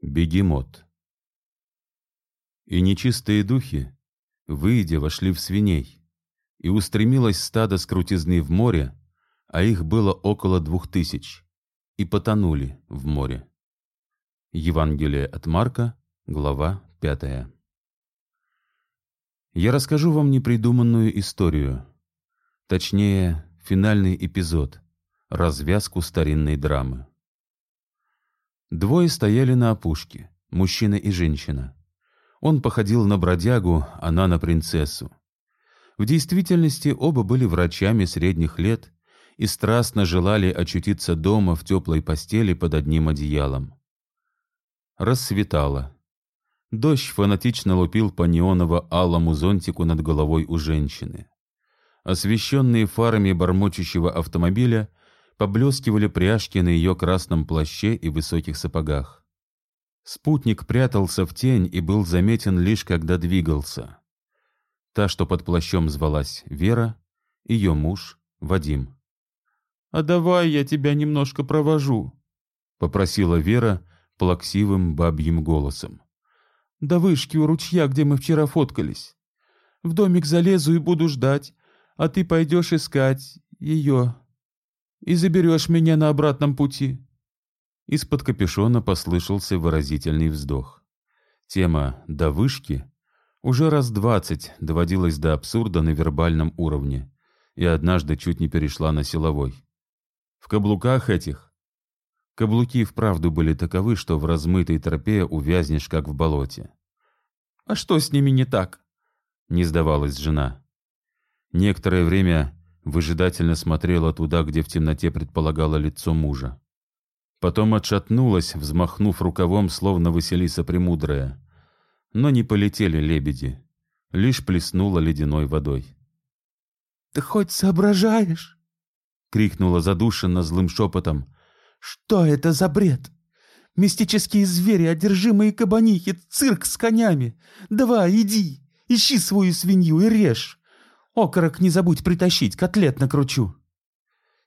Бегемот. И нечистые духи, выйдя, вошли в свиней, и устремилось стадо с крутизны в море, а их было около двух тысяч, и потонули в море. Евангелие от Марка, глава пятая. Я расскажу вам непридуманную историю, точнее, финальный эпизод, развязку старинной драмы. Двое стояли на опушке, мужчина и женщина. Он походил на бродягу, она на принцессу. В действительности оба были врачами средних лет и страстно желали очутиться дома в теплой постели под одним одеялом. Рассветало. Дождь фанатично лупил по неоново-алому зонтику над головой у женщины. Освещенные фарами бормочущего автомобиля поблескивали пряжки на ее красном плаще и высоких сапогах. Спутник прятался в тень и был заметен лишь когда двигался. Та, что под плащом звалась Вера, ее муж Вадим. «А давай я тебя немножко провожу», — попросила Вера плаксивым бабьим голосом. «До вышки у ручья, где мы вчера фоткались. В домик залезу и буду ждать, а ты пойдешь искать ее и заберешь меня на обратном пути». Из-под капюшона послышался выразительный вздох. Тема «до вышки» уже раз двадцать доводилась до абсурда на вербальном уровне и однажды чуть не перешла на силовой. В каблуках этих Каблуки вправду были таковы, что в размытой тропе увязнешь, как в болоте. «А что с ними не так?» — не сдавалась жена. Некоторое время выжидательно смотрела туда, где в темноте предполагало лицо мужа. Потом отшатнулась, взмахнув рукавом, словно Василиса Премудрая. Но не полетели лебеди, лишь плеснула ледяной водой. «Ты хоть соображаешь?» — крикнула задушенно злым шепотом. «Что это за бред? Мистические звери, одержимые кабанихи, цирк с конями. Давай, иди, ищи свою свинью и режь. Окорок не забудь притащить, котлет накручу».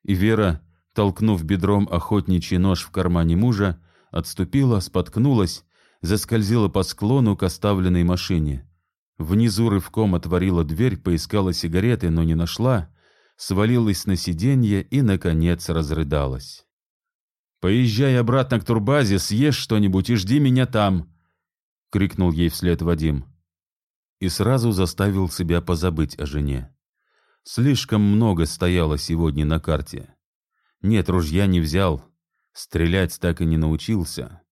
И Вера, толкнув бедром охотничий нож в кармане мужа, отступила, споткнулась, заскользила по склону к оставленной машине. Внизу рывком отворила дверь, поискала сигареты, но не нашла, свалилась на сиденье и, наконец, разрыдалась. «Поезжай обратно к турбазе, съешь что-нибудь и жди меня там!» — крикнул ей вслед Вадим. И сразу заставил себя позабыть о жене. Слишком много стояло сегодня на карте. Нет, ружья не взял, стрелять так и не научился.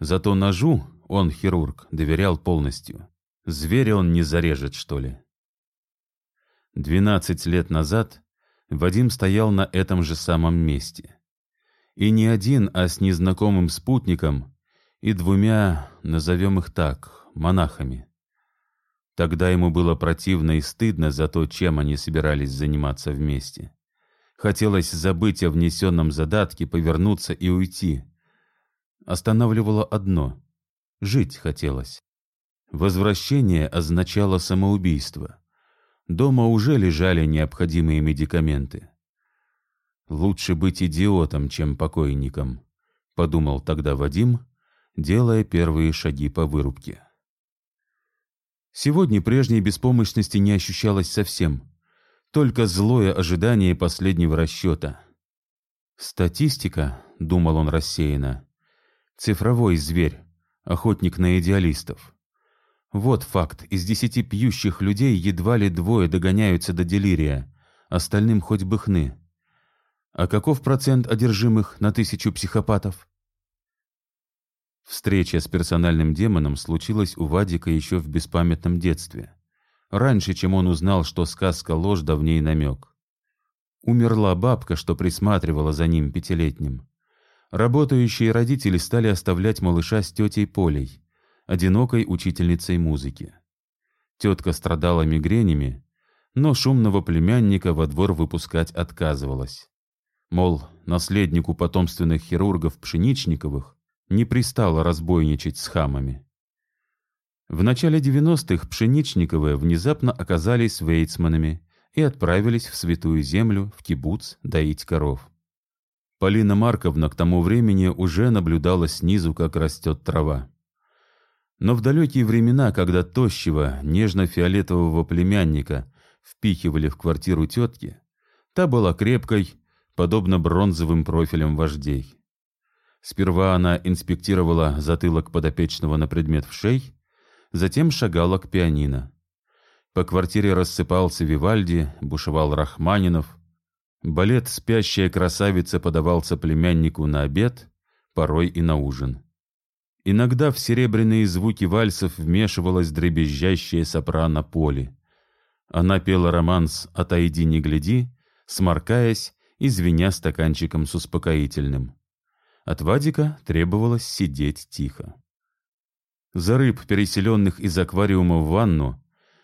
Зато ножу он, хирург, доверял полностью. Зверя он не зарежет, что ли. Двенадцать лет назад Вадим стоял на этом же самом месте. И не один, а с незнакомым спутником и двумя, назовем их так, монахами. Тогда ему было противно и стыдно за то, чем они собирались заниматься вместе. Хотелось забыть о внесенном задатке, повернуться и уйти. Останавливало одно — жить хотелось. Возвращение означало самоубийство. Дома уже лежали необходимые медикаменты. «Лучше быть идиотом, чем покойником», — подумал тогда Вадим, делая первые шаги по вырубке. Сегодня прежней беспомощности не ощущалось совсем, только злое ожидание последнего расчета. «Статистика», — думал он рассеянно, — «цифровой зверь, охотник на идеалистов. Вот факт, из десяти пьющих людей едва ли двое догоняются до делирия, остальным хоть бы хны. А каков процент одержимых на тысячу психопатов? Встреча с персональным демоном случилась у Вадика еще в беспамятном детстве. Раньше, чем он узнал, что сказка ложь, да в ней намек. Умерла бабка, что присматривала за ним пятилетним. Работающие родители стали оставлять малыша с тетей Полей, одинокой учительницей музыки. Тетка страдала мигренями, но шумного племянника во двор выпускать отказывалась. Мол, наследнику потомственных хирургов Пшеничниковых не пристало разбойничать с хамами. В начале 90-х Пшеничниковы внезапно оказались вейцманами и отправились в Святую Землю, в кибуц, доить коров. Полина Марковна к тому времени уже наблюдала снизу, как растет трава. Но в далекие времена, когда тощего, нежно-фиолетового племянника впихивали в квартиру тетки, та была крепкой, подобно бронзовым профилям вождей. Сперва она инспектировала затылок подопечного на предмет вшей, затем шагала к пианино. По квартире рассыпался Вивальди, бушевал Рахманинов. Балет «Спящая красавица» подавался племяннику на обед, порой и на ужин. Иногда в серебряные звуки вальсов вмешивалась дребезжащая сопрано Поли. Она пела романс «Отойди, не гляди», сморкаясь и звеня стаканчиком с успокоительным. От Вадика требовалось сидеть тихо. За рыб, переселенных из аквариума в ванну,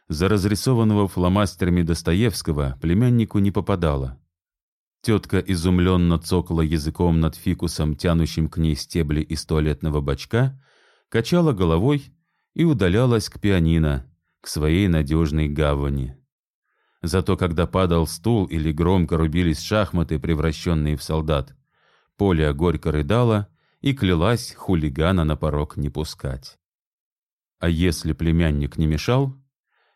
за разрисованного фломастерами Достоевского племяннику не попадало. Тетка изумленно цокала языком над фикусом, тянущим к ней стебли из туалетного бачка, качала головой и удалялась к пианино, к своей надежной гавани. Зато когда падал стул или громко рубились шахматы, превращенные в солдат, Поля горько рыдала и клялась хулигана на порог не пускать. А если племянник не мешал,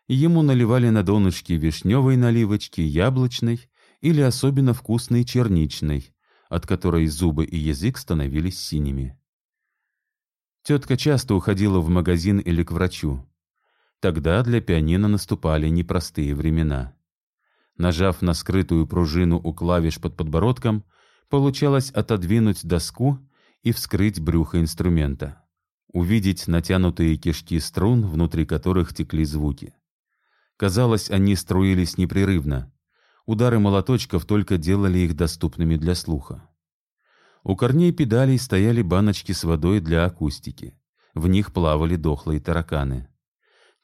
ему наливали на донышки вишневой наливочки, яблочной или особенно вкусной черничной, от которой зубы и язык становились синими. Тетка часто уходила в магазин или к врачу. Тогда для пианино наступали непростые времена. Нажав на скрытую пружину у клавиш под подбородком, получалось отодвинуть доску и вскрыть брюхо инструмента. Увидеть натянутые кишки струн, внутри которых текли звуки. Казалось, они струились непрерывно, Удары молоточков только делали их доступными для слуха. У корней педалей стояли баночки с водой для акустики. В них плавали дохлые тараканы.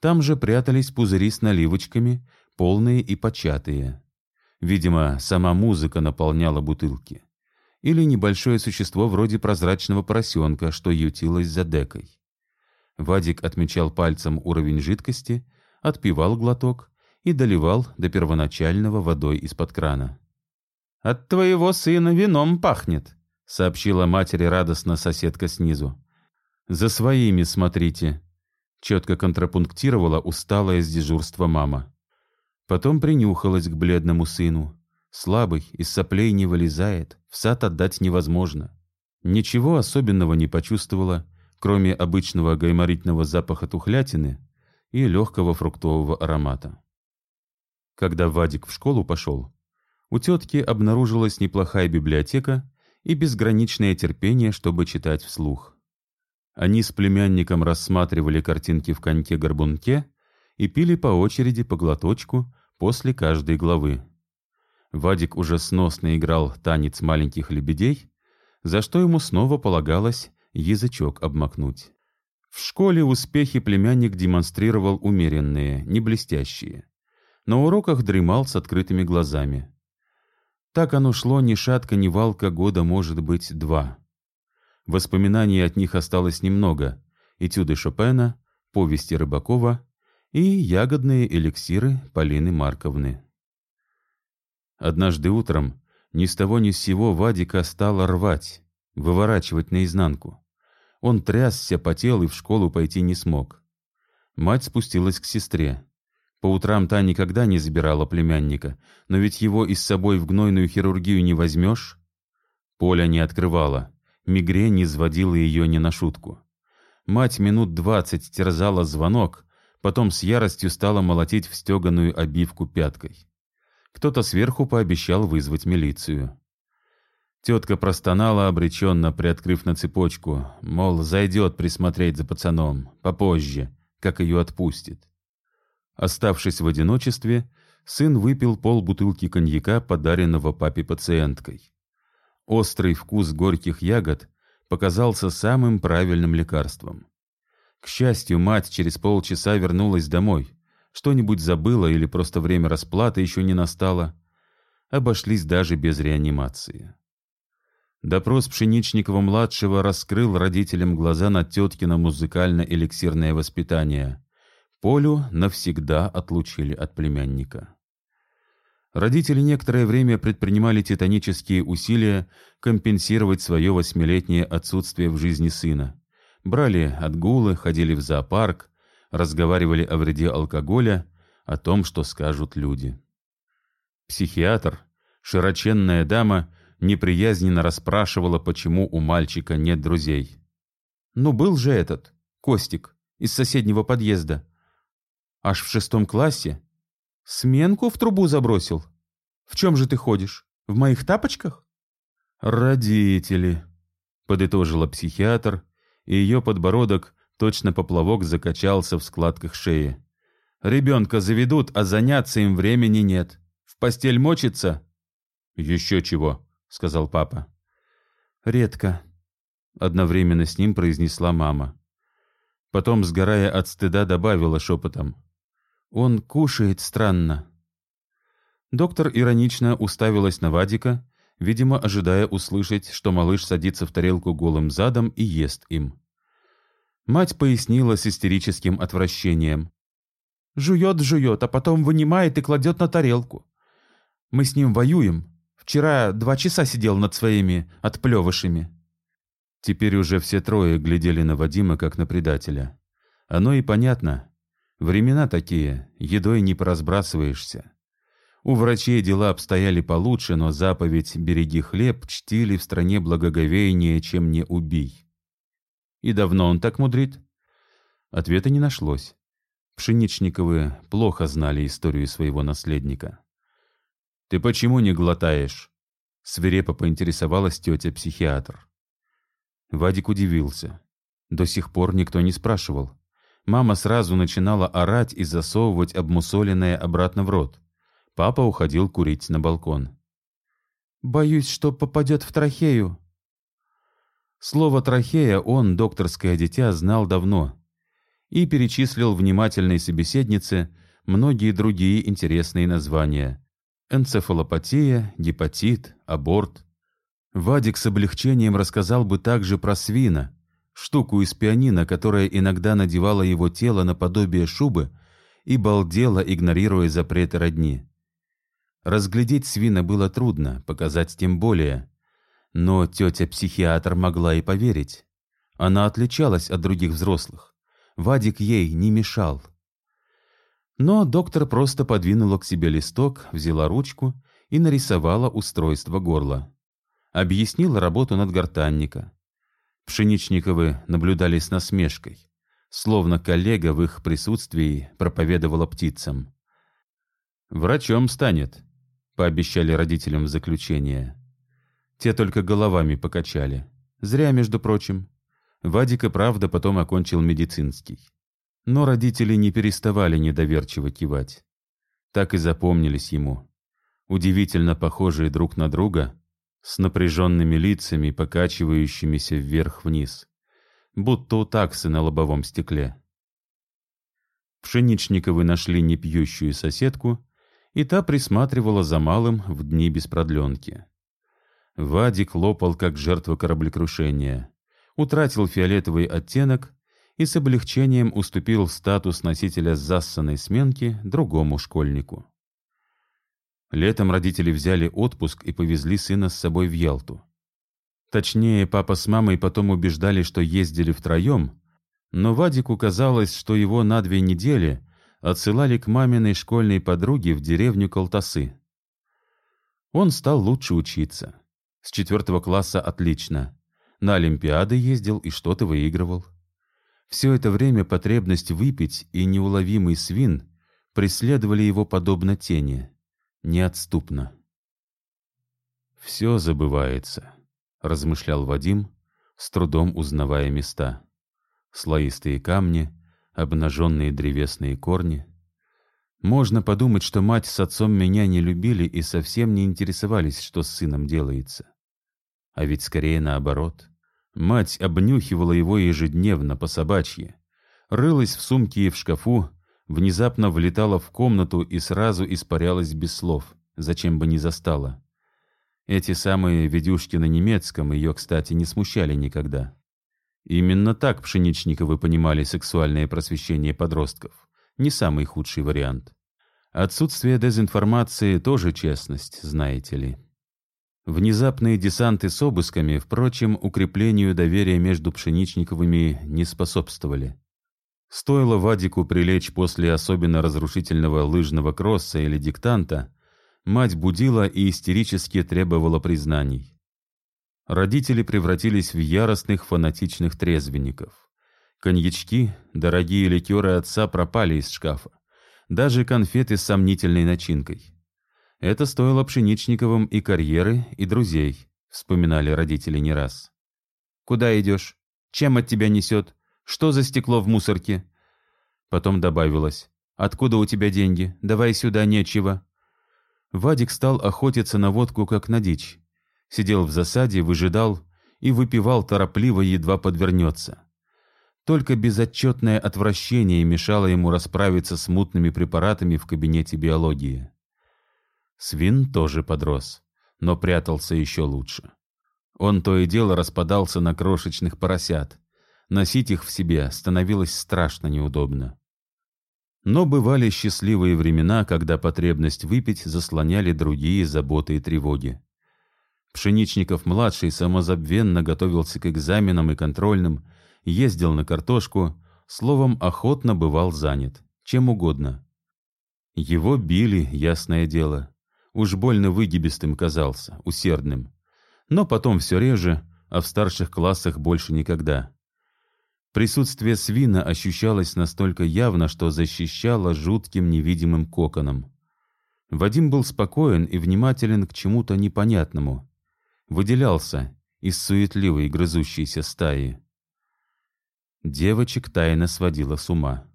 Там же прятались пузыри с наливочками, полные и початые. Видимо, сама музыка наполняла бутылки. Или небольшое существо вроде прозрачного поросенка, что ютилось за декой. Вадик отмечал пальцем уровень жидкости, отпивал глоток и доливал до первоначального водой из-под крана. «От твоего сына вином пахнет», — сообщила матери радостно соседка снизу. «За своими смотрите», — четко контрапунктировала усталая с дежурства мама. Потом принюхалась к бледному сыну. Слабый, из соплей не вылезает, в сад отдать невозможно. Ничего особенного не почувствовала, кроме обычного гайморитного запаха тухлятины и легкого фруктового аромата. Когда Вадик в школу пошел, у тетки обнаружилась неплохая библиотека и безграничное терпение, чтобы читать вслух. Они с племянником рассматривали картинки в коньке-горбунке и пили по очереди по глоточку после каждой главы. Вадик уже сносно играл танец маленьких лебедей, за что ему снова полагалось язычок обмакнуть. В школе успехи племянник демонстрировал умеренные, не блестящие. На уроках дремал с открытыми глазами. Так оно шло ни шатка, ни валка, года, может быть, два. Воспоминаний от них осталось немного. Этюды Шопена, повести Рыбакова и ягодные эликсиры Полины Марковны. Однажды утром ни с того ни с сего Вадика стало рвать, выворачивать наизнанку. Он трясся, потел и в школу пойти не смог. Мать спустилась к сестре. По утрам та никогда не забирала племянника, но ведь его и с собой в гнойную хирургию не возьмешь. Поля не открывала, мигрень не сводила ее ни на шутку. Мать минут двадцать терзала звонок, потом с яростью стала молотить в стеганую обивку пяткой. Кто-то сверху пообещал вызвать милицию. Тетка простонала обреченно, приоткрыв на цепочку, мол, зайдет присмотреть за пацаном, попозже, как ее отпустит. Оставшись в одиночестве, сын выпил полбутылки коньяка, подаренного папе пациенткой. Острый вкус горьких ягод показался самым правильным лекарством. К счастью, мать через полчаса вернулась домой. Что-нибудь забыла или просто время расплаты еще не настало. Обошлись даже без реанимации. Допрос Пшеничникова-младшего раскрыл родителям глаза на теткино музыкально-эликсирное воспитание. Полю навсегда отлучили от племянника. Родители некоторое время предпринимали титанические усилия компенсировать свое восьмилетнее отсутствие в жизни сына. Брали отгулы, ходили в зоопарк, разговаривали о вреде алкоголя, о том, что скажут люди. Психиатр, широченная дама, неприязненно расспрашивала, почему у мальчика нет друзей. «Ну, был же этот, Костик, из соседнего подъезда. Аж в шестом классе. Сменку в трубу забросил. В чем же ты ходишь? В моих тапочках?» «Родители», — подытожила психиатр, и ее подбородок, точно поплавок, закачался в складках шеи. «Ребенка заведут, а заняться им времени нет. В постель мочится?» «Еще чего», — сказал папа. «Редко», — одновременно с ним произнесла мама. Потом, сгорая от стыда, добавила шепотом. «Он кушает странно». Доктор иронично уставилась на Вадика, видимо, ожидая услышать, что малыш садится в тарелку голым задом и ест им. Мать пояснила с истерическим отвращением. «Жует-жует, а потом вынимает и кладет на тарелку. Мы с ним воюем. Вчера два часа сидел над своими отплевышами». Теперь уже все трое глядели на Вадима, как на предателя. Оно и понятно. Времена такие, едой не поразбрасываешься. У врачей дела обстояли получше, но заповедь «береги хлеб» чтили в стране благоговейнее, чем «не убий». И давно он так мудрит? Ответа не нашлось. Пшеничниковы плохо знали историю своего наследника. «Ты почему не глотаешь?» — свирепо поинтересовалась тетя-психиатр. Вадик удивился. До сих пор никто не спрашивал. Мама сразу начинала орать и засовывать обмусоленное обратно в рот. Папа уходил курить на балкон. «Боюсь, что попадет в трахею». Слово «трахея» он, докторское дитя, знал давно и перечислил внимательной собеседнице многие другие интересные названия. Энцефалопатия, гепатит, аборт. Вадик с облегчением рассказал бы также про свина, штуку из пианино, которая иногда надевала его тело наподобие шубы и балдела, игнорируя запреты родни. Разглядеть свина было трудно, показать тем более. Но тетя-психиатр могла и поверить. Она отличалась от других взрослых. Вадик ей не мешал. Но доктор просто подвинула к себе листок, взяла ручку и нарисовала устройство горла. Объяснила работу надгортанника. Пшеничниковы наблюдали с насмешкой, словно коллега в их присутствии проповедовала птицам. «Врачом станет», пообещали родителям в заключение. Те только головами покачали. Зря, между прочим. Вадик и правда потом окончил медицинский. Но родители не переставали недоверчиво кивать. Так и запомнились ему. Удивительно похожие друг на друга, с напряженными лицами, покачивающимися вверх-вниз, будто у таксы на лобовом стекле. Пшеничниковы нашли непьющую соседку и та присматривала за малым в дни без продленки. Вадик лопал, как жертва кораблекрушения, утратил фиолетовый оттенок и с облегчением уступил статус носителя зассанной сменки другому школьнику. Летом родители взяли отпуск и повезли сына с собой в Ялту. Точнее, папа с мамой потом убеждали, что ездили втроем, но Вадику казалось, что его на две недели отсылали к маминой школьной подруге в деревню Колтасы. Он стал лучше учиться. С четвертого класса отлично. На Олимпиады ездил и что-то выигрывал. Все это время потребность выпить и неуловимый свин преследовали его подобно тени, неотступно. «Все забывается», — размышлял Вадим, с трудом узнавая места. Слоистые камни, обнаженные древесные корни. Можно подумать, что мать с отцом меня не любили и совсем не интересовались, что с сыном делается. А ведь скорее наоборот. Мать обнюхивала его ежедневно по собачьи, рылась в сумке и в шкафу, внезапно влетала в комнату и сразу испарялась без слов, зачем бы не застала. Эти самые ведюшки на немецком ее, кстати, не смущали никогда. Именно так Пшеничниковы понимали сексуальное просвещение подростков. Не самый худший вариант. Отсутствие дезинформации тоже честность, знаете ли. Внезапные десанты с обысками, впрочем, укреплению доверия между Пшеничниковыми не способствовали. Стоило Вадику прилечь после особенно разрушительного лыжного кросса или диктанта, мать будила и истерически требовала признаний. Родители превратились в яростных фанатичных трезвенников. Коньячки, дорогие ликеры отца пропали из шкафа. Даже конфеты с сомнительной начинкой. Это стоило Пшеничниковым и карьеры, и друзей, вспоминали родители не раз. «Куда идешь? Чем от тебя несет? Что за стекло в мусорке?» Потом добавилось. «Откуда у тебя деньги? Давай сюда, нечего». Вадик стал охотиться на водку, как на дичь. Сидел в засаде, выжидал и выпивал торопливо, едва подвернется. Только безотчетное отвращение мешало ему расправиться с мутными препаратами в кабинете биологии. Свин тоже подрос, но прятался еще лучше. Он то и дело распадался на крошечных поросят. Носить их в себе становилось страшно неудобно. Но бывали счастливые времена, когда потребность выпить заслоняли другие заботы и тревоги. Пшеничников-младший самозабвенно готовился к экзаменам и контрольным, ездил на картошку, словом, охотно бывал занят, чем угодно. Его били, ясное дело. Уж больно выгибистым казался, усердным. Но потом все реже, а в старших классах больше никогда. Присутствие свина ощущалось настолько явно, что защищало жутким невидимым коконом. Вадим был спокоен и внимателен к чему-то непонятному. Выделялся из суетливой грызущейся стаи. Девочек тайно сводила с ума.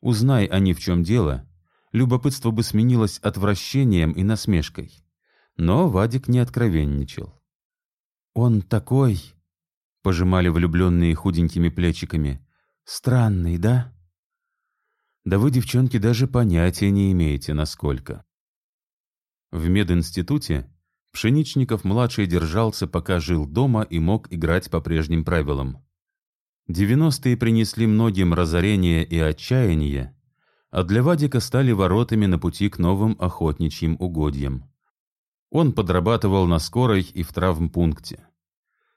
Узнай они, в чем дело, любопытство бы сменилось отвращением и насмешкой. Но Вадик не откровенничал. «Он такой...» — пожимали влюбленные худенькими плечиками. «Странный, да?» «Да вы, девчонки, даже понятия не имеете, насколько». В мединституте Пшеничников-младший держался, пока жил дома и мог играть по прежним правилам. Девяностые принесли многим разорение и отчаяние, а для Вадика стали воротами на пути к новым охотничьим угодьям. Он подрабатывал на скорой и в травмпункте.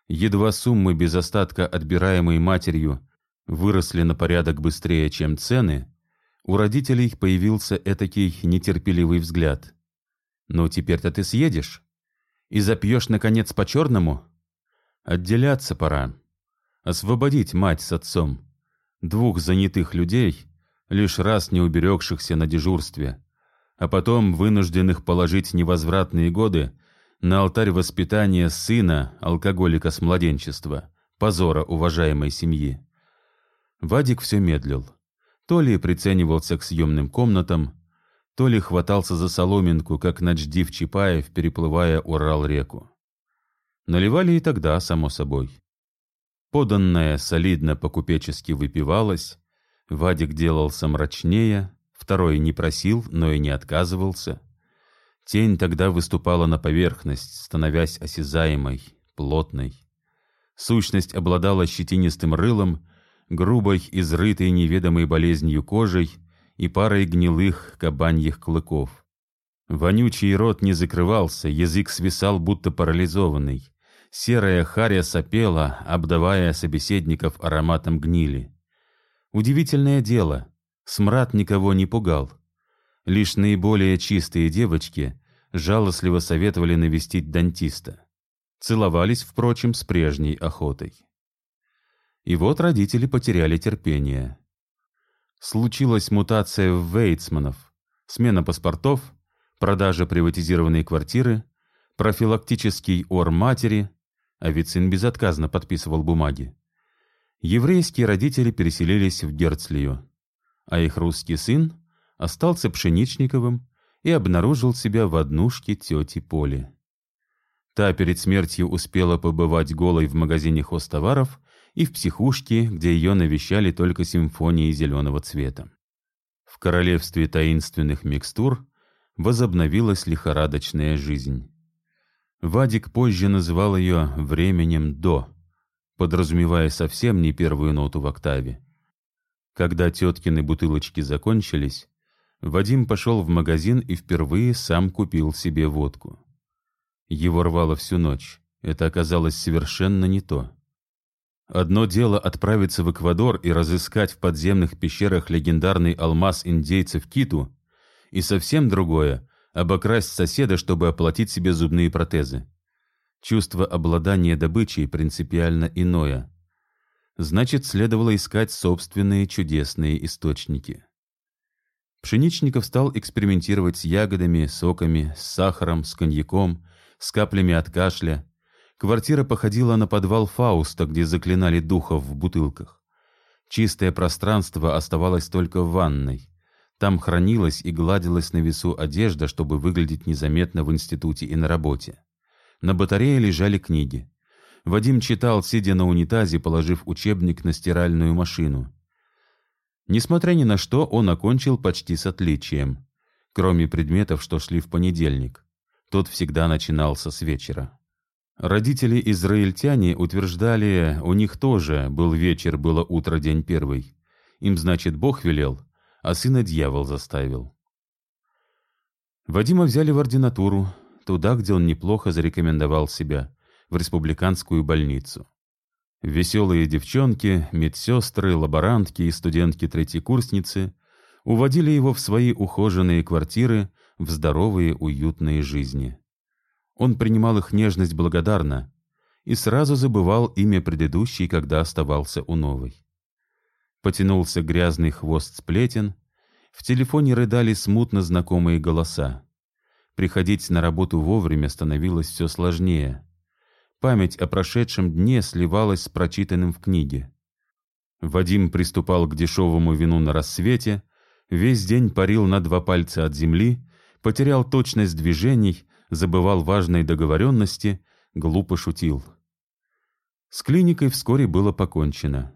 Едва суммы без остатка, отбираемые матерью, выросли на порядок быстрее, чем цены, у родителей появился этакий нетерпеливый взгляд. «Ну, теперь-то ты съедешь? И запьешь, наконец, по-черному? Отделяться пора. Освободить мать с отцом. Двух занятых людей, лишь раз не уберегшихся на дежурстве, а потом вынужденных положить невозвратные годы на алтарь воспитания сына, алкоголика с младенчества, позора уважаемой семьи. Вадик все медлил. То ли приценивался к съемным комнатам, то ли хватался за соломинку, как Начдив Чапаев, переплывая Урал-реку. Наливали и тогда, само собой. Поданное солидно по-купечески выпивалось, Вадик делался мрачнее, второй не просил, но и не отказывался. Тень тогда выступала на поверхность, становясь осязаемой, плотной. Сущность обладала щетинистым рылом, грубой, изрытой неведомой болезнью кожей и парой гнилых кабаньих клыков. Вонючий рот не закрывался, язык свисал, будто парализованный. Серая харя сопела, обдавая собеседников ароматом гнили. Удивительное дело, смрад никого не пугал. Лишь наиболее чистые девочки жалостливо советовали навестить дантиста. Целовались, впрочем, с прежней охотой. И вот родители потеряли терпение. Случилась мутация в Вейтсманов, смена паспортов, продажа приватизированной квартиры, профилактический ор матери, а ведь сын безотказно подписывал бумаги еврейские родители переселились в Герцлию, а их русский сын остался Пшеничниковым и обнаружил себя в однушке тети Поли. Та перед смертью успела побывать голой в магазине хозтоваров и в психушке, где ее навещали только симфонии зеленого цвета. В королевстве таинственных микстур возобновилась лихорадочная жизнь. Вадик позже называл ее «временем до», подразумевая совсем не первую ноту в октаве. Когда теткины бутылочки закончились, Вадим пошел в магазин и впервые сам купил себе водку. Его рвало всю ночь. Это оказалось совершенно не то. Одно дело отправиться в Эквадор и разыскать в подземных пещерах легендарный алмаз индейцев Киту, и совсем другое — обокрасть соседа, чтобы оплатить себе зубные протезы. Чувство обладания добычей принципиально иное. Значит, следовало искать собственные чудесные источники. Пшеничников стал экспериментировать с ягодами, соками, с сахаром, с коньяком, с каплями от кашля. Квартира походила на подвал Фауста, где заклинали духов в бутылках. Чистое пространство оставалось только в ванной. Там хранилась и гладилась на весу одежда, чтобы выглядеть незаметно в институте и на работе. На батарее лежали книги. Вадим читал, сидя на унитазе, положив учебник на стиральную машину. Несмотря ни на что, он окончил почти с отличием, кроме предметов, что шли в понедельник. Тот всегда начинался с вечера. Родители-израильтяне утверждали, у них тоже был вечер, было утро, день первый. Им, значит, Бог велел, а сына дьявол заставил. Вадима взяли в ординатуру, туда, где он неплохо зарекомендовал себя, в республиканскую больницу. Веселые девчонки, медсестры, лаборантки и студентки-третьекурсницы уводили его в свои ухоженные квартиры, в здоровые уютные жизни. Он принимал их нежность благодарно и сразу забывал имя предыдущей, когда оставался у новой. Потянулся грязный хвост сплетен, в телефоне рыдали смутно знакомые голоса. Приходить на работу вовремя становилось все сложнее. Память о прошедшем дне сливалась с прочитанным в книге. Вадим приступал к дешевому вину на рассвете, весь день парил на два пальца от земли, потерял точность движений, забывал важные договоренности, глупо шутил. С клиникой вскоре было покончено.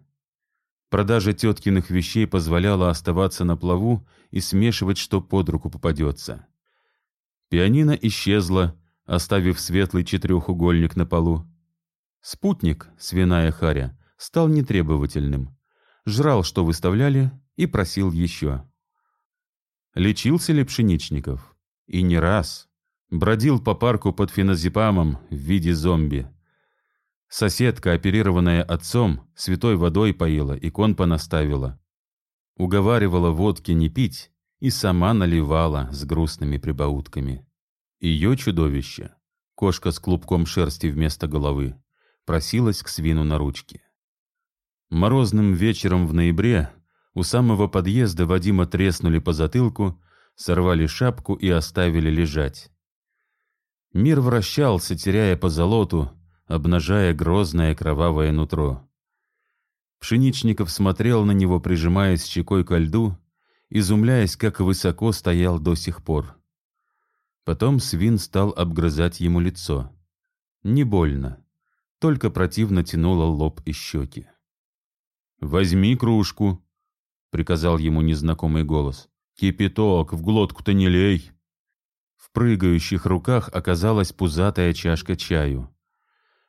Продажа теткиных вещей позволяла оставаться на плаву и смешивать, что под руку попадется. Пианино исчезло, оставив светлый четырехугольник на полу. Спутник, свиная харя, стал нетребовательным. Жрал, что выставляли, и просил еще. Лечился ли Пшеничников? И не раз. Бродил по парку под феназепамом в виде зомби. Соседка, оперированная отцом, святой водой поила, икон понаставила. Уговаривала водки не пить и сама наливала с грустными прибаутками. Ее чудовище, кошка с клубком шерсти вместо головы, просилась к свину на ручки. Морозным вечером в ноябре у самого подъезда Вадима треснули по затылку, сорвали шапку и оставили лежать. Мир вращался, теряя по золоту, обнажая грозное кровавое нутро. Пшеничников смотрел на него, прижимаясь щекой ко льду, изумляясь, как высоко стоял до сих пор. Потом свин стал обгрызать ему лицо. Не больно, только противно тянуло лоб и щеки. «Возьми кружку», — приказал ему незнакомый голос. «Кипяток, в глотку-то не лей». В прыгающих руках оказалась пузатая чашка чаю.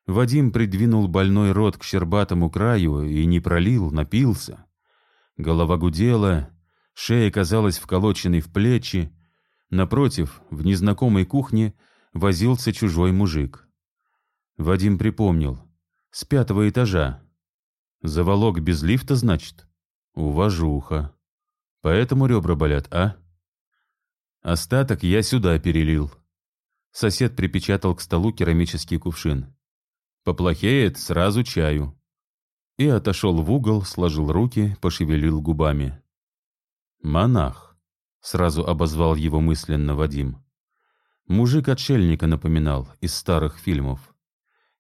Вадим придвинул больной рот к щербатому краю и не пролил, напился. Голова гудела, шея казалась вколоченной в плечи, Напротив, в незнакомой кухне возился чужой мужик. Вадим припомнил. С пятого этажа. Заволок без лифта, значит? Уважуха. Поэтому ребра болят, а? Остаток я сюда перелил. Сосед припечатал к столу керамический кувшин. Поплохеет, сразу чаю. И отошел в угол, сложил руки, пошевелил губами. Монах. Сразу обозвал его мысленно Вадим. Мужик отшельника напоминал из старых фильмов.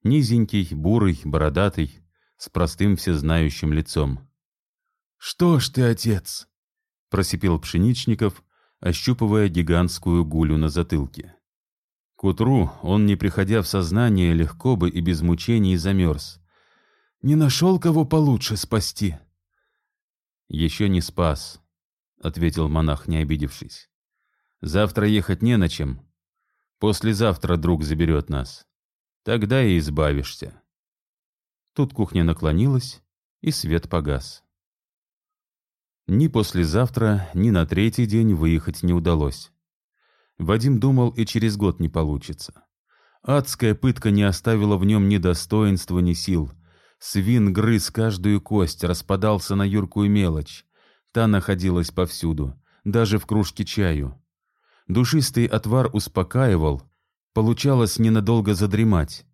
Низенький, бурый, бородатый, с простым всезнающим лицом. «Что ж ты, отец?» — просипел Пшеничников, ощупывая гигантскую гулю на затылке. К утру он, не приходя в сознание, легко бы и без мучений замерз. «Не нашел кого получше спасти?» «Еще не спас», — ответил монах, не обидевшись. «Завтра ехать не на чем. Послезавтра друг заберет нас. Тогда и избавишься». Тут кухня наклонилась, и свет погас. Ни послезавтра, ни на третий день выехать не удалось. Вадим думал, и через год не получится. Адская пытка не оставила в нем ни достоинства, ни сил. Свин грыз каждую кость, распадался на юркую мелочь. Та находилась повсюду, даже в кружке чаю. Душистый отвар успокаивал, получалось ненадолго задремать.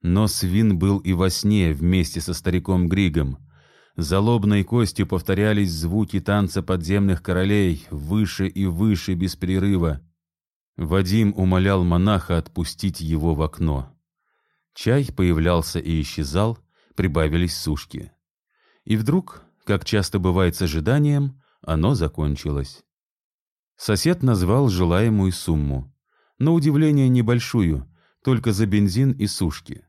Но свин был и во сне вместе со стариком Григом. За лобной костью повторялись звуки танца подземных королей, выше и выше без перерыва. Вадим умолял монаха отпустить его в окно. Чай появлялся и исчезал, прибавились сушки. И вдруг, как часто бывает с ожиданием, оно закончилось. Сосед назвал желаемую сумму. На удивление небольшую, только за бензин и сушки.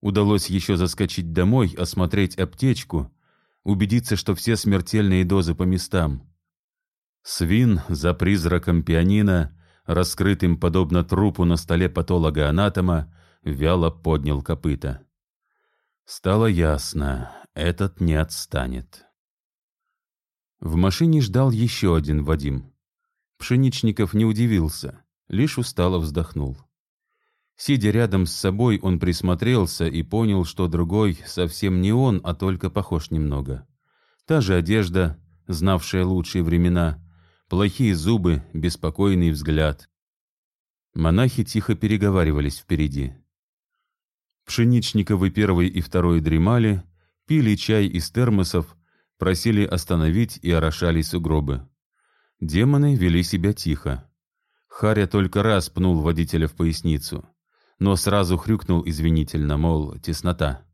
Удалось еще заскочить домой, осмотреть аптечку, убедиться, что все смертельные дозы по местам. Свин за призраком пианино, раскрытым подобно трупу на столе патолога-анатома, вяло поднял копыта. Стало ясно, этот не отстанет. В машине ждал еще один Вадим. Пшеничников не удивился, лишь устало вздохнул. Сидя рядом с собой, он присмотрелся и понял, что другой совсем не он, а только похож немного. Та же одежда, знавшая лучшие времена, плохие зубы, беспокойный взгляд. Монахи тихо переговаривались впереди. Пшеничниковы первый и второй дремали, пили чай из термосов, просили остановить и орошали сугробы. Демоны вели себя тихо. Харя только раз пнул водителя в поясницу, но сразу хрюкнул извинительно, мол, теснота.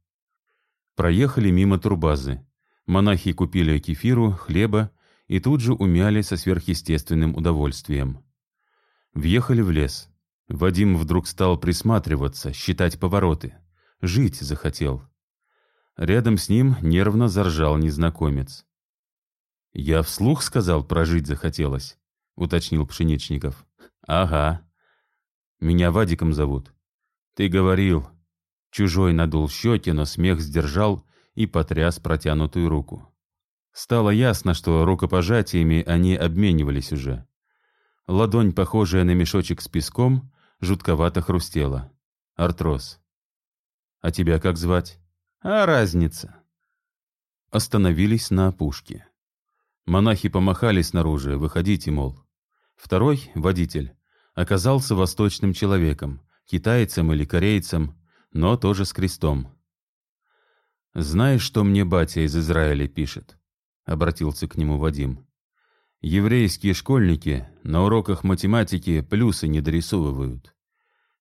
Проехали мимо турбазы. Монахи купили кефиру, хлеба и тут же умяли со сверхъестественным удовольствием. Въехали в лес. Вадим вдруг стал присматриваться, считать повороты. Жить захотел. Рядом с ним нервно заржал незнакомец. «Я вслух сказал, прожить захотелось», — уточнил Пшеничников. «Ага. Меня Вадиком зовут. Ты говорил». Чужой надул щеки, но смех сдержал и потряс протянутую руку. Стало ясно, что рукопожатиями они обменивались уже. Ладонь, похожая на мешочек с песком, жутковато хрустела. Артроз. «А тебя как звать?» «А разница?» Остановились на опушке. Монахи помахали снаружи, выходите, мол. Второй, водитель, оказался восточным человеком, китайцем или корейцем, но тоже с крестом. «Знаешь, что мне батя из Израиля пишет?» — обратился к нему Вадим. «Еврейские школьники на уроках математики плюсы не дорисовывают.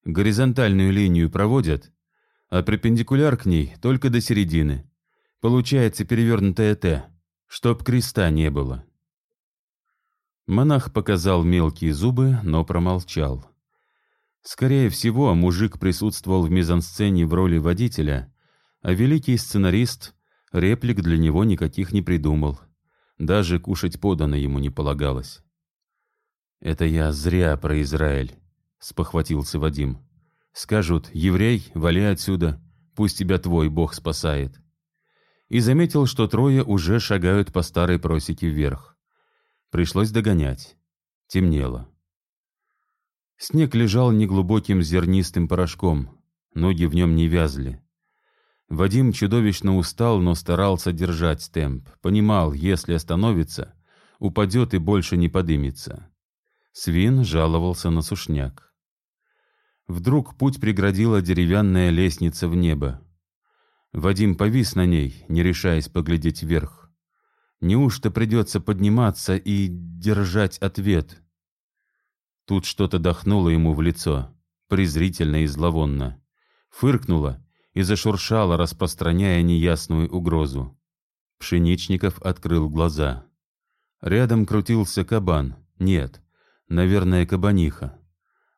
Горизонтальную линию проводят, а перпендикуляр к ней только до середины. Получается перевернутая «Т», чтоб креста не было». Монах показал мелкие зубы, но промолчал. Скорее всего, мужик присутствовал в мизансцене в роли водителя, а великий сценарист реплик для него никаких не придумал. Даже кушать подано ему не полагалось. «Это я зря про Израиль», — спохватился Вадим. «Скажут, еврей, вали отсюда, пусть тебя твой Бог спасает». И заметил, что трое уже шагают по старой просеке вверх. Пришлось догонять. Темнело. Снег лежал неглубоким зернистым порошком, ноги в нем не вязли. Вадим чудовищно устал, но старался держать темп. Понимал, если остановится, упадет и больше не подымется. Свин жаловался на сушняк. Вдруг путь преградила деревянная лестница в небо. Вадим повис на ней, не решаясь поглядеть вверх. Неужто придется подниматься и держать ответ? Тут что-то дохнуло ему в лицо, презрительно и зловонно. Фыркнуло и зашуршало, распространяя неясную угрозу. Пшеничников открыл глаза. Рядом крутился кабан. Нет, наверное, кабаниха.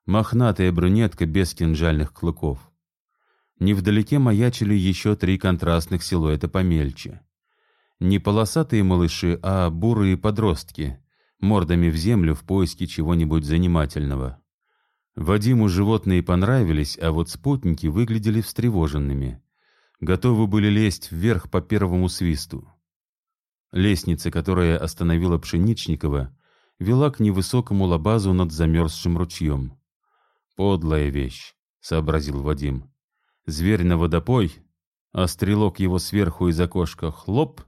Мохнатая брюнетка без кинжальных клыков. Невдалеке маячили еще три контрастных силуэта помельче. Не полосатые малыши, а бурые подростки, мордами в землю в поиске чего-нибудь занимательного. Вадиму животные понравились, а вот спутники выглядели встревоженными. Готовы были лезть вверх по первому свисту. Лестница, которая остановила Пшеничникова, вела к невысокому лабазу над замерзшим ручьем. «Подлая вещь», — сообразил Вадим. «Зверь на водопой, а стрелок его сверху из окошка — хлоп».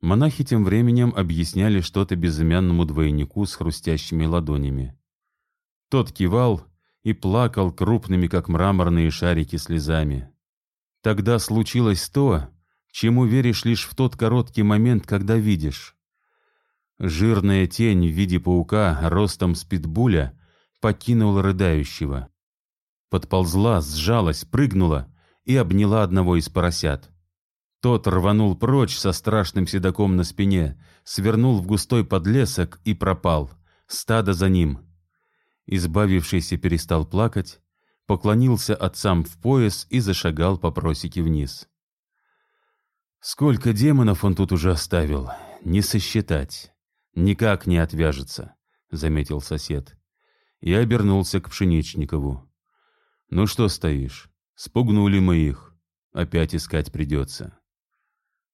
Монахи тем временем объясняли что-то безымянному двойнику с хрустящими ладонями. Тот кивал и плакал крупными, как мраморные шарики, слезами. Тогда случилось то, чему веришь лишь в тот короткий момент, когда видишь. Жирная тень в виде паука ростом с покинула рыдающего. Подползла, сжалась, прыгнула и обняла одного из поросят. Тот рванул прочь со страшным седаком на спине, свернул в густой подлесок и пропал. Стадо за ним. Избавившийся перестал плакать, поклонился отцам в пояс и зашагал по просеке вниз. Сколько демонов он тут уже оставил, не сосчитать. Никак не отвяжется, — заметил сосед. Я обернулся к Пшеничникову. Ну что стоишь? Спугнули мы их. Опять искать придется.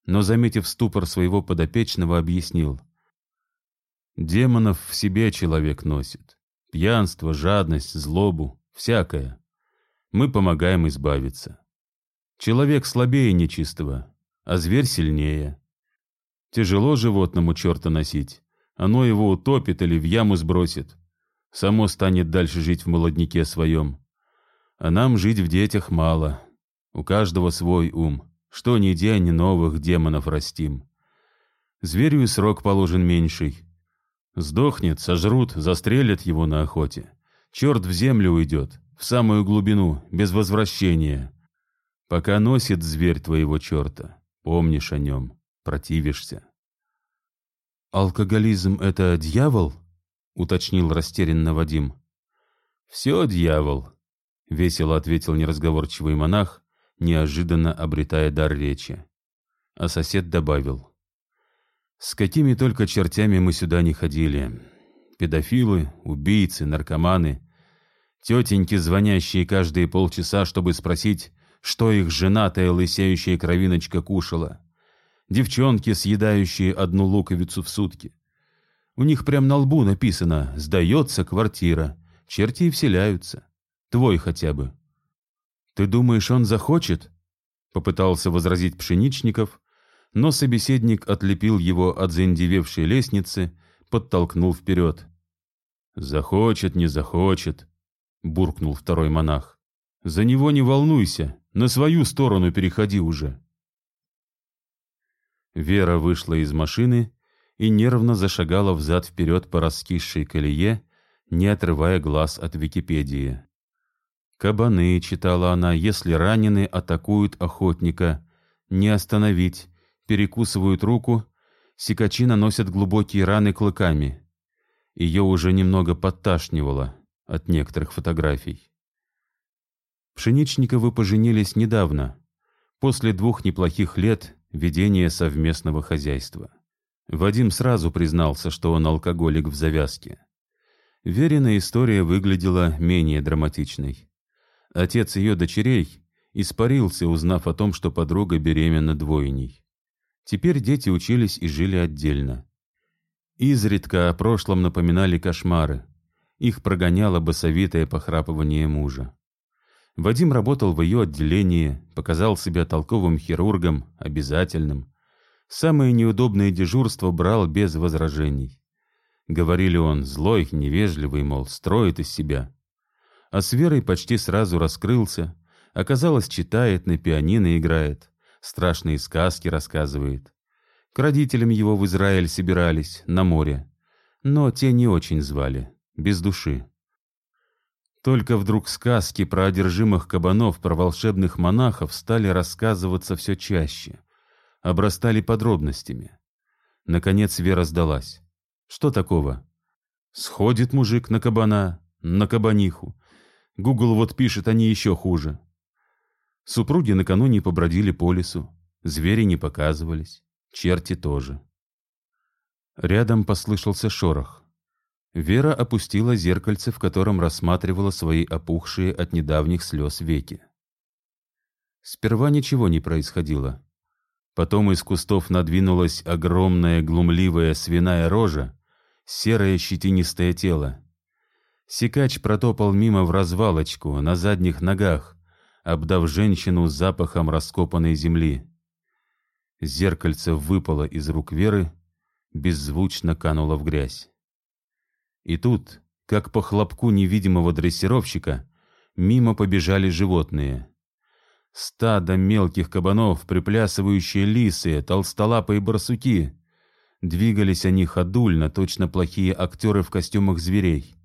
Но, заметив ступор своего подопечного, объяснил. Демонов в себе человек носит. Пьянство, жадность, злобу, всякое. Мы помогаем избавиться. Человек слабее нечистого, а зверь сильнее. Тяжело животному черта носить. Оно его утопит или в яму сбросит. Само станет дальше жить в молодняке своем. А нам жить в детях мало. У каждого свой ум. Что ни день новых демонов растим. Зверю и срок положен меньший. Сдохнет, сожрут, застрелят его на охоте. Черт в землю уйдет, в самую глубину, без возвращения. Пока носит зверь твоего черта. Помнишь о нем, противишься. «Алкоголизм — это дьявол?» — уточнил растерянно Вадим. «Все дьявол», — весело ответил неразговорчивый монах, неожиданно обретая дар речи. А сосед добавил. «С какими только чертями мы сюда не ходили. Педофилы, убийцы, наркоманы, тетеньки, звонящие каждые полчаса, чтобы спросить, что их женатая лысеющая кровиночка кушала. Девчонки, съедающие одну луковицу в сутки. У них прям на лбу написано «Сдается квартира». Черти и вселяются. Твой хотя бы. «Ты думаешь, он захочет?» Попытался возразить Пшеничников, но собеседник отлепил его от заиндевевшей лестницы, подтолкнул вперед. «Захочет, не захочет», — буркнул второй монах. «За него не волнуйся, на свою сторону переходи уже. Вера вышла из машины и нервно зашагала взад-вперед по раскисшей колее, не отрывая глаз от Википедии. «Кабаны», — читала она, — «если ранены, атакуют охотника. Не остановить. Перекусывают руку. Сикачи наносят глубокие раны клыками». Ее уже немного подташнивало от некоторых фотографий. Пшеничниковы поженились недавно, после двух неплохих лет ведения совместного хозяйства. Вадим сразу признался, что он алкоголик в завязке. Верина история выглядела менее драматичной. Отец ее дочерей испарился, узнав о том, что подруга беременна двойней. Теперь дети учились и жили отдельно. Изредка о прошлом напоминали кошмары. Их прогоняло басовитое похрапывание мужа. Вадим работал в ее отделении, показал себя толковым хирургом, обязательным. Самое неудобное дежурство брал без возражений. Говорили он, злой, невежливый, мол, строит из себя. А с Верой почти сразу раскрылся. Оказалось, читает, на пианино играет, страшные сказки рассказывает. К родителям его в Израиль собирались, на море. Но те не очень звали, без души. Только вдруг сказки про одержимых кабанов, про волшебных монахов стали рассказываться все чаще, обрастали подробностями. Наконец Вера сдалась. Что такого? Сходит мужик на кабана, на кабаниху. Гугл вот пишет, они еще хуже. Супруги накануне побродили по лесу, звери не показывались, черти тоже. Рядом послышался шорох. Вера опустила зеркальце, в котором рассматривала свои опухшие от недавних слез веки. Сперва ничего не происходило. Потом из кустов надвинулась огромная глумливая свиная рожа, серое щетинистое тело. Сикач протопал мимо в развалочку, на задних ногах, обдав женщину запахом раскопанной земли. Зеркальце выпало из рук Веры, беззвучно кануло в грязь. И тут, как по хлопку невидимого дрессировщика, мимо побежали животные. Стадо мелких кабанов, приплясывающие лисы, толстолапые барсуки. Двигались они ходульно, точно плохие актеры в костюмах зверей.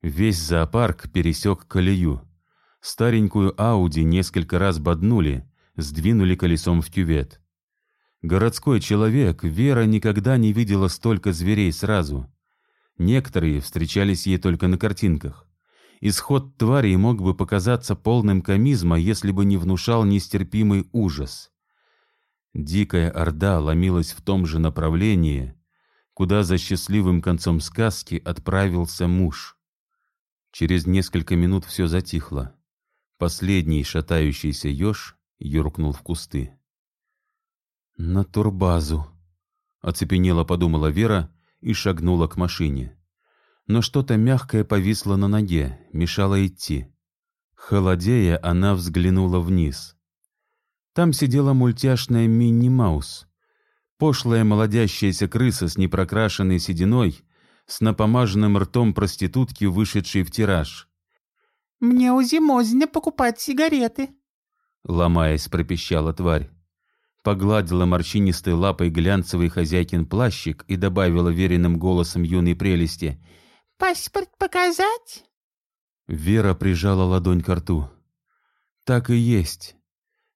Весь зоопарк пересек колею. Старенькую Ауди несколько раз боднули, сдвинули колесом в кювет. Городской человек, Вера никогда не видела столько зверей сразу. Некоторые встречались ей только на картинках. Исход твари мог бы показаться полным комизма, если бы не внушал нестерпимый ужас. Дикая орда ломилась в том же направлении, куда за счастливым концом сказки отправился муж. Через несколько минут все затихло. Последний шатающийся еж юркнул в кусты. «На турбазу», — оцепенело подумала Вера и шагнула к машине. Но что-то мягкое повисло на ноге, мешало идти. Холодея, она взглянула вниз. Там сидела мультяшная Минни-Маус. Пошлая молодящаяся крыса с непрокрашенной сединой, с напомаженным ртом проститутки, вышедшей в тираж. «Мне у Зимозня покупать сигареты», — ломаясь, пропищала тварь. Погладила морщинистой лапой глянцевый хозяйкин плащик и добавила веренным голосом юной прелести. «Паспорт показать?» Вера прижала ладонь к рту. «Так и есть.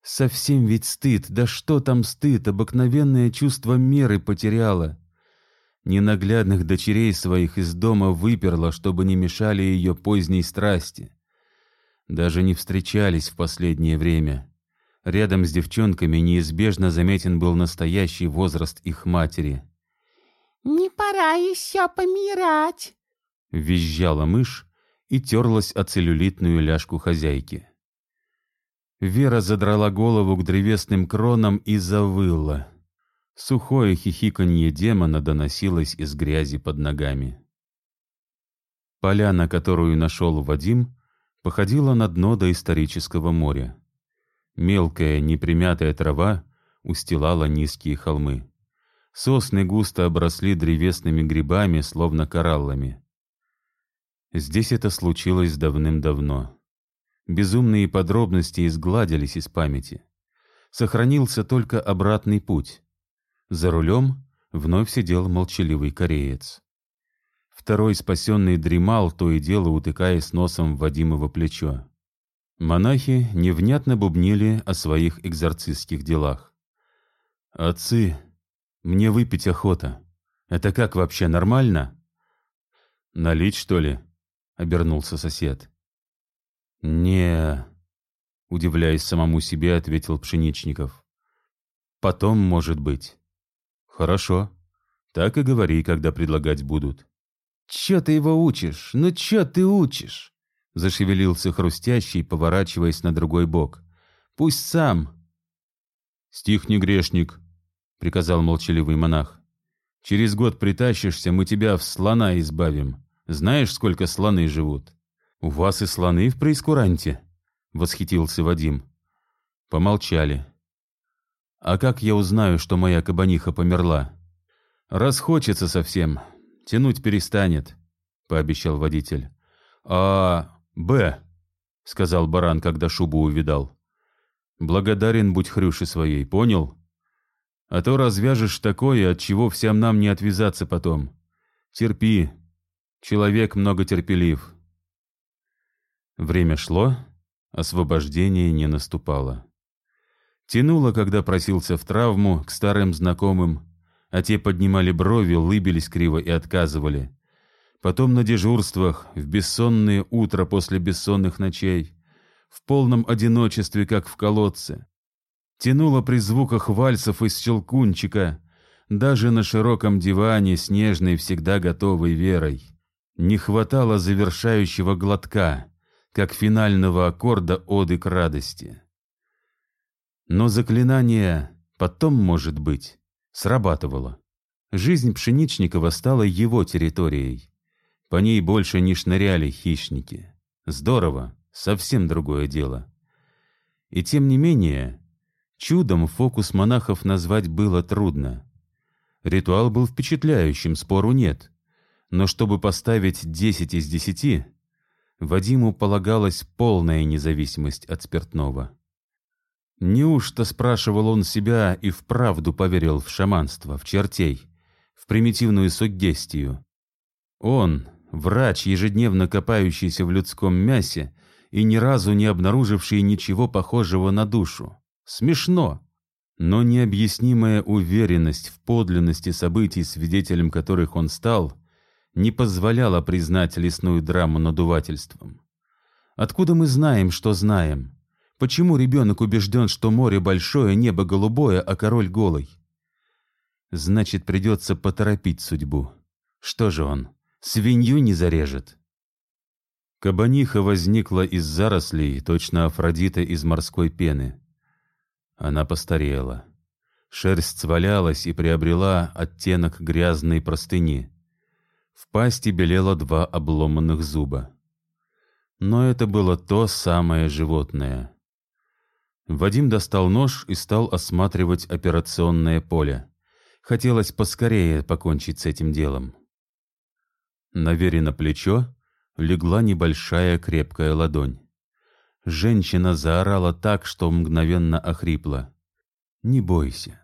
Совсем ведь стыд. Да что там стыд? Обыкновенное чувство меры потеряла. Ненаглядных дочерей своих из дома выперла, чтобы не мешали ее поздней страсти. Даже не встречались в последнее время. Рядом с девчонками неизбежно заметен был настоящий возраст их матери. «Не пора еще помирать!» Визжала мышь и терлась о целлюлитную ляжку хозяйки. Вера задрала голову к древесным кронам и завыла. Сухое хихиканье демона доносилось из грязи под ногами. Поляна, которую нашел Вадим, походила на дно доисторического моря. Мелкая, непримятая трава устилала низкие холмы. Сосны густо обросли древесными грибами, словно кораллами. Здесь это случилось давным-давно. Безумные подробности изгладились из памяти. Сохранился только обратный путь. За рулем вновь сидел молчаливый кореец. Второй спасенный дремал, то и дело утыкаясь носом в Вадимово плечо. Монахи невнятно бубнили о своих экзорцистских делах. «Отцы, мне выпить охота. Это как вообще, нормально?» «Налить, что ли?» — обернулся сосед. не удивляясь самому себе, ответил Пшеничников. «Потом, может быть». «Хорошо. Так и говори, когда предлагать будут». «Чё ты его учишь? Ну чё ты учишь?» Зашевелился хрустящий, поворачиваясь на другой бок. «Пусть сам». «Стих не грешник», — приказал молчаливый монах. «Через год притащишься, мы тебя в слона избавим. Знаешь, сколько слоны живут?» «У вас и слоны в преискуранте?» — восхитился Вадим. Помолчали. «А как я узнаю, что моя кабаниха померла?» «Расхочется совсем, тянуть перестанет», — пообещал водитель. «А, Б», — сказал баран, когда шубу увидал. «Благодарен будь хрюши своей, понял? А то развяжешь такое, от чего всем нам не отвязаться потом. Терпи, человек многотерпелив». Время шло, освобождение не наступало. Тянуло, когда просился в травму, к старым знакомым, а те поднимали брови, лыбились криво и отказывали. Потом на дежурствах, в бессонные утра после бессонных ночей, в полном одиночестве, как в колодце. Тянуло при звуках вальсов из щелкунчика, даже на широком диване с нежной, всегда готовой верой. Не хватало завершающего глотка, как финального аккорда оды к радости. Но заклинание Потом, может быть, срабатывало. Жизнь Пшеничникова стала его территорией. По ней больше не шныряли хищники. Здорово, совсем другое дело. И тем не менее, чудом фокус монахов назвать было трудно. Ритуал был впечатляющим, спору нет. Но чтобы поставить 10 из 10, Вадиму полагалась полная независимость от спиртного. Неужто, спрашивал он себя, и вправду поверил в шаманство, в чертей, в примитивную суггестию? Он, врач, ежедневно копающийся в людском мясе и ни разу не обнаруживший ничего похожего на душу. Смешно, но необъяснимая уверенность в подлинности событий, свидетелем которых он стал, не позволяла признать лесную драму надувательством. Откуда мы знаем, что знаем? Почему ребенок убежден, что море большое, небо голубое, а король голый? Значит, придется поторопить судьбу. Что же он, свинью не зарежет? Кабаниха возникла из зарослей, точно Афродита из морской пены. Она постарела. Шерсть свалялась и приобрела оттенок грязной простыни. В пасти белело два обломанных зуба. Но это было то самое животное. Вадим достал нож и стал осматривать операционное поле. Хотелось поскорее покончить с этим делом. На Вере на плечо легла небольшая крепкая ладонь. Женщина заорала так, что мгновенно охрипла. «Не бойся».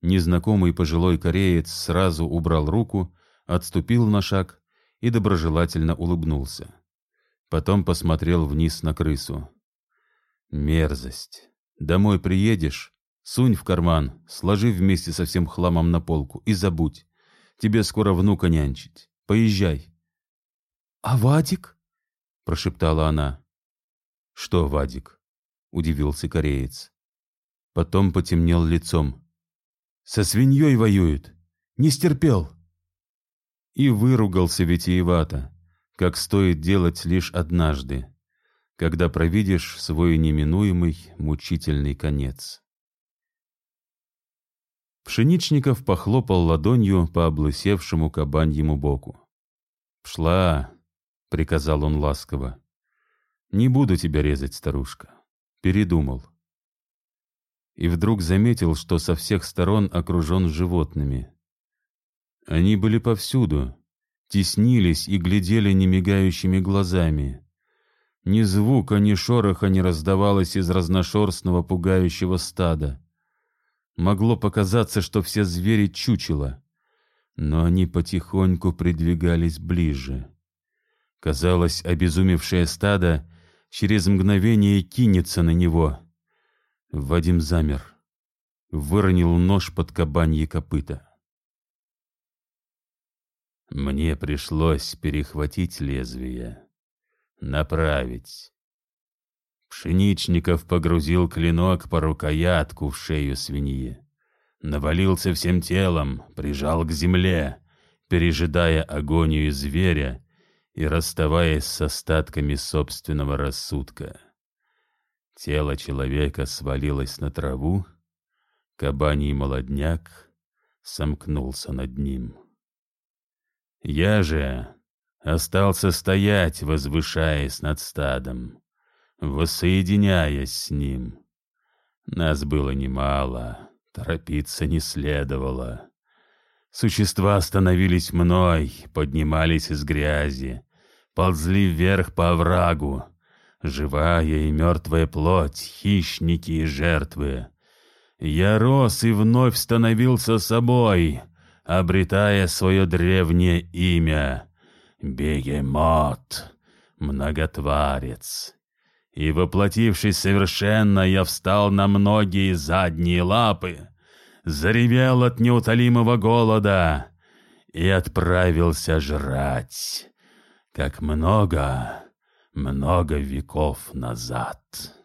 Незнакомый пожилой кореец сразу убрал руку отступил на шаг и доброжелательно улыбнулся. Потом посмотрел вниз на крысу. «Мерзость. Домой приедешь, сунь в карман, сложи вместе со всем хламом на полку и забудь. Тебе скоро внука нянчить. Поезжай». «А Вадик?» — прошептала она. «Что Вадик?» — удивился кореец. Потом потемнел лицом. «Со свиньей воюет. Не стерпел» и выругался витиевато, как стоит делать лишь однажды, когда провидишь свой неминуемый мучительный конец. Пшеничников похлопал ладонью по облысевшему кабаньему боку. «Пшла!» — приказал он ласково. «Не буду тебя резать, старушка. Передумал». И вдруг заметил, что со всех сторон окружен животными. Они были повсюду, теснились и глядели немигающими глазами. Ни звука, ни шороха не раздавалось из разношерстного пугающего стада. Могло показаться, что все звери чучело, но они потихоньку придвигались ближе. Казалось, обезумевшее стадо через мгновение кинется на него. Вадим замер, выронил нож под кабанье копыта. Мне пришлось перехватить лезвие, направить. Пшеничников погрузил клинок по рукоятку в шею свиньи. Навалился всем телом, прижал к земле, пережидая агонию зверя и расставаясь с остатками собственного рассудка. Тело человека свалилось на траву, кабаний молодняк сомкнулся над ним. Я же остался стоять, возвышаясь над стадом, воссоединяясь с ним. Нас было немало, торопиться не следовало. Существа становились мной, поднимались из грязи, ползли вверх по оврагу, живая и мертвая плоть, хищники и жертвы. Я рос и вновь становился собой — обретая свое древнее имя — Бегемот, многотварец. И, воплотившись совершенно, я встал на многие задние лапы, заревел от неутолимого голода и отправился жрать, как много, много веков назад».